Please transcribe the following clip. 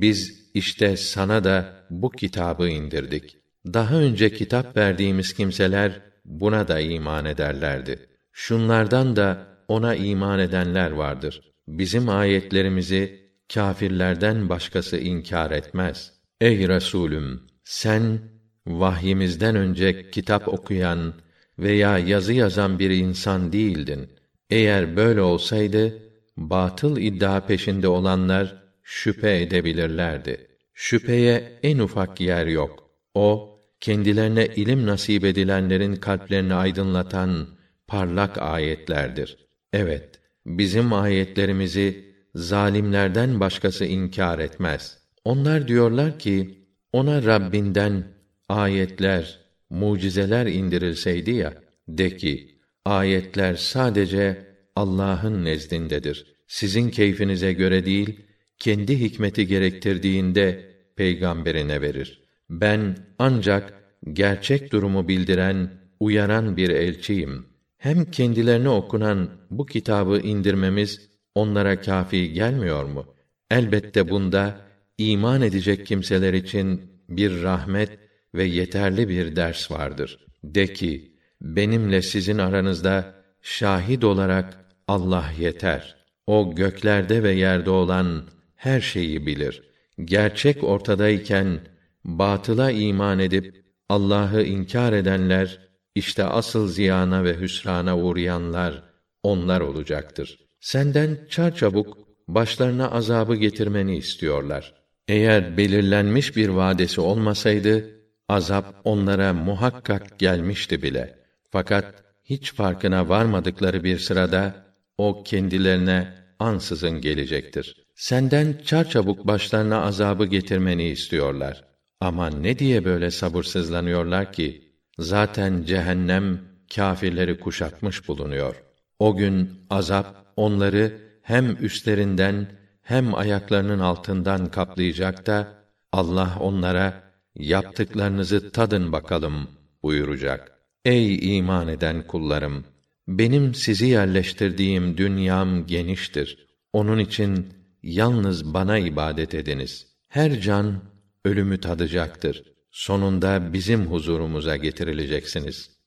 biz işte sana da bu kitabı indirdik. Daha önce kitap verdiğimiz kimseler buna da iman ederlerdi. Şunlardan da ona iman edenler vardır. Bizim ayetlerimizi kâfirlerden başkası inkar etmez. Ey Resulüm, sen vahyimizden önce kitap okuyan veya yazı yazan bir insan değildin. Eğer böyle olsaydı, batıl iddia peşinde olanlar şüphe edebilirlerdi. Şüpheye en ufak yer yok. O, kendilerine ilim nasip edilenlerin kalplerini aydınlatan parlak ayetlerdir. Evet, bizim ayetlerimizi zalimlerden başkası inkar etmez. Onlar diyorlar ki, ona Rabbinden ayetler, mucizeler indirilseydi ya, de ki, ayetler sadece Allah'ın nezdindedir. Sizin keyfinize göre değil, kendi hikmeti gerektirdiğinde peygamberine verir. Ben ancak gerçek durumu bildiren, uyaran bir elçiyim. Hem kendilerine okunan bu kitabı indirmemiz onlara kafi gelmiyor mu? Elbette bunda iman edecek kimseler için bir rahmet ve yeterli bir ders vardır. De ki, benimle sizin aranızda şahit olarak Allah yeter. O göklerde ve yerde olan her şeyi bilir. Gerçek ortadayken batıla iman edip Allah'ı inkar edenler işte asıl ziyana ve hüsrana uğrayanlar onlar olacaktır. Senden çarçabuk başlarına azabı getirmeni istiyorlar. Eğer belirlenmiş bir vadesi olmasaydı azap onlara muhakkak gelmişti bile. Fakat hiç farkına varmadıkları bir sırada o kendilerine ansızın gelecektir. Senden çarçabuk başlarına azabı getirmeni istiyorlar. Ama ne diye böyle sabırsızlanıyorlar ki? Zaten cehennem kâfirleri kuşatmış bulunuyor. O gün azap onları hem üstlerinden hem ayaklarının altından kaplayacak da Allah onlara yaptıklarınızı tadın bakalım buyuracak. Ey iman eden kullarım! Benim sizi yerleştirdiğim dünyam geniştir. Onun için yalnız bana ibadet ediniz. Her can ölümü tadacaktır. Sonunda bizim huzurumuza getirileceksiniz.